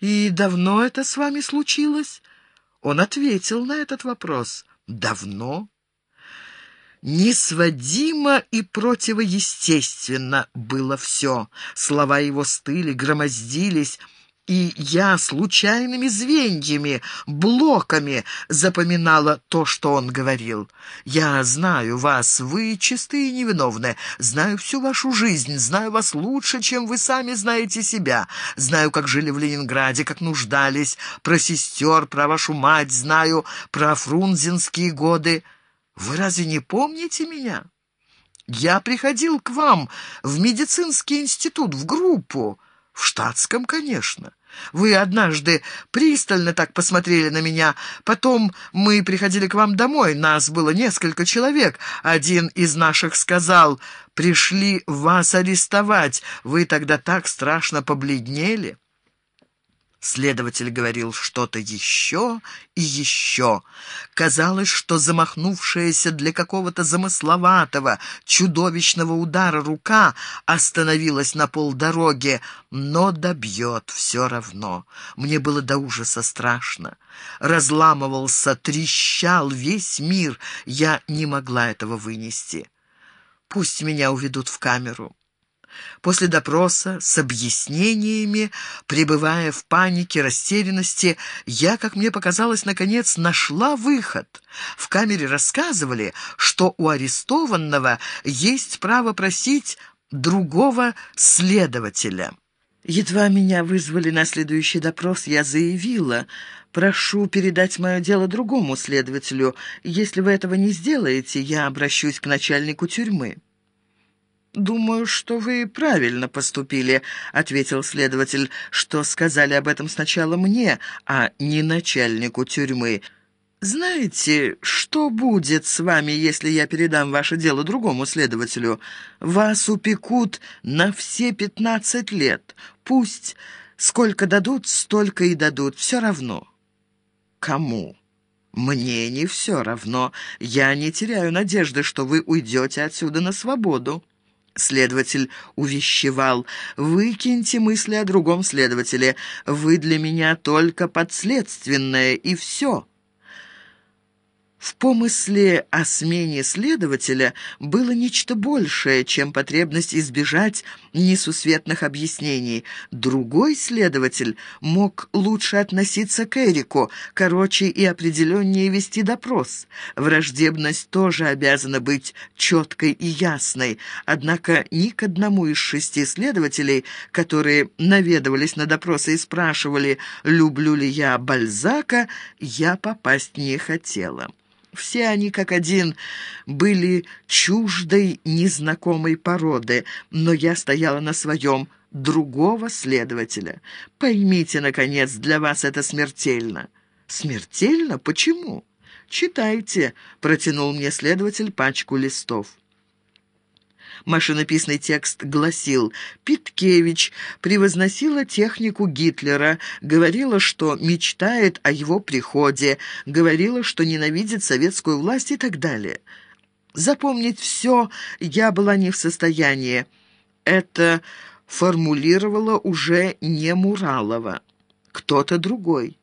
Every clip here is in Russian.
«И давно это с вами случилось?» Он ответил на этот вопрос. «Давно?» Несводимо и противоестественно было все. Слова его стыли, громоздились, и я случайными звеньями, блоками запоминала то, что он говорил. Я знаю вас, вы чистые и невиновны, знаю всю вашу жизнь, знаю вас лучше, чем вы сами знаете себя, знаю, как жили в Ленинграде, как нуждались, про сестер, про вашу мать, знаю про фрунзенские годы. Вы разве не помните меня? Я приходил к вам в медицинский институт, в группу, в штатском, конечно. Вы однажды пристально так посмотрели на меня. Потом мы приходили к вам домой. Нас было несколько человек. Один из наших сказал, «Пришли вас арестовать. Вы тогда так страшно побледнели». Следователь говорил что-то еще и еще. Казалось, что замахнувшаяся для какого-то замысловатого, чудовищного удара рука остановилась на полдороге, но добьет все равно. Мне было до ужаса страшно. Разламывался, трещал весь мир. Я не могла этого вынести. Пусть меня уведут в камеру. После допроса с объяснениями, пребывая в панике, растерянности, я, как мне показалось, наконец нашла выход. В камере рассказывали, что у арестованного есть право просить другого следователя. Едва меня вызвали на следующий допрос, я заявила, «Прошу передать мое дело другому следователю. Если вы этого не сделаете, я обращусь к начальнику тюрьмы». «Думаю, что вы правильно поступили», — ответил следователь, «что сказали об этом сначала мне, а не начальнику тюрьмы. Знаете, что будет с вами, если я передам ваше дело другому следователю? Вас упекут на все пятнадцать лет. Пусть сколько дадут, столько и дадут, все равно». «Кому?» «Мне не все равно. Я не теряю надежды, что вы уйдете отсюда на свободу». Следователь увещевал. «Выкиньте мысли о другом следователе. Вы для меня только подследственное, и все». В помысле о смене следователя было нечто большее, чем потребность избежать несусветных объяснений. Другой следователь мог лучше относиться к Эрику, короче и определеннее вести допрос. Враждебность тоже обязана быть четкой и ясной, однако ни к одному из шести следователей, которые наведывались на допросы и спрашивали, люблю ли я Бальзака, я попасть не хотела. Все они, как один, были чуждой незнакомой породы, но я стояла на своем другого следователя. Поймите, наконец, для вас это смертельно. Смертельно? Почему? Читайте, протянул мне следователь пачку листов. Машинописный текст гласил «Питкевич превозносила технику Гитлера, говорила, что мечтает о его приходе, говорила, что ненавидит советскую власть и так далее». Запомнить все я была не в состоянии. Это формулировала уже не Муралова, кто-то другой.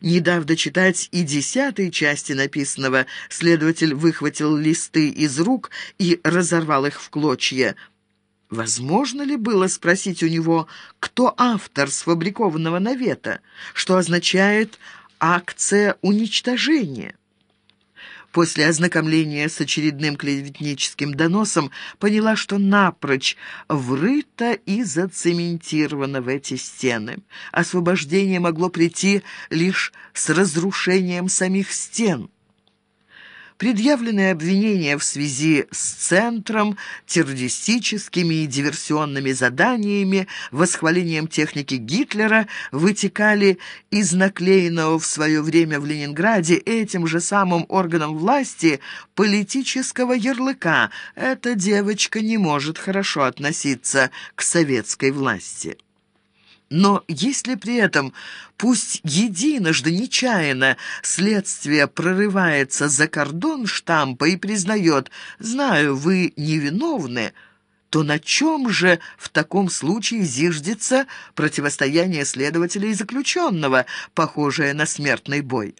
Не дав дочитать и десятой части написанного, следователь выхватил листы из рук и разорвал их в клочья. Возможно ли было спросить у него, кто автор сфабрикованного навета, что означает «акция уничтожения»? После ознакомления с очередным клеветническим доносом поняла, что напрочь врыта и зацементирована в эти стены. Освобождение могло прийти лишь с разрушением самих стен предъявленные обвинения в связи с Центром, террористическими и диверсионными заданиями, восхвалением техники Гитлера вытекали из наклеенного в свое время в Ленинграде этим же самым органом власти политического ярлыка «Эта девочка не может хорошо относиться к советской власти». Но если при этом, пусть единожды нечаянно, следствие прорывается за кордон штампа и признает «знаю, вы невиновны», то на чем же в таком случае зиждется противостояние следователя и заключенного, похожее на смертный бой?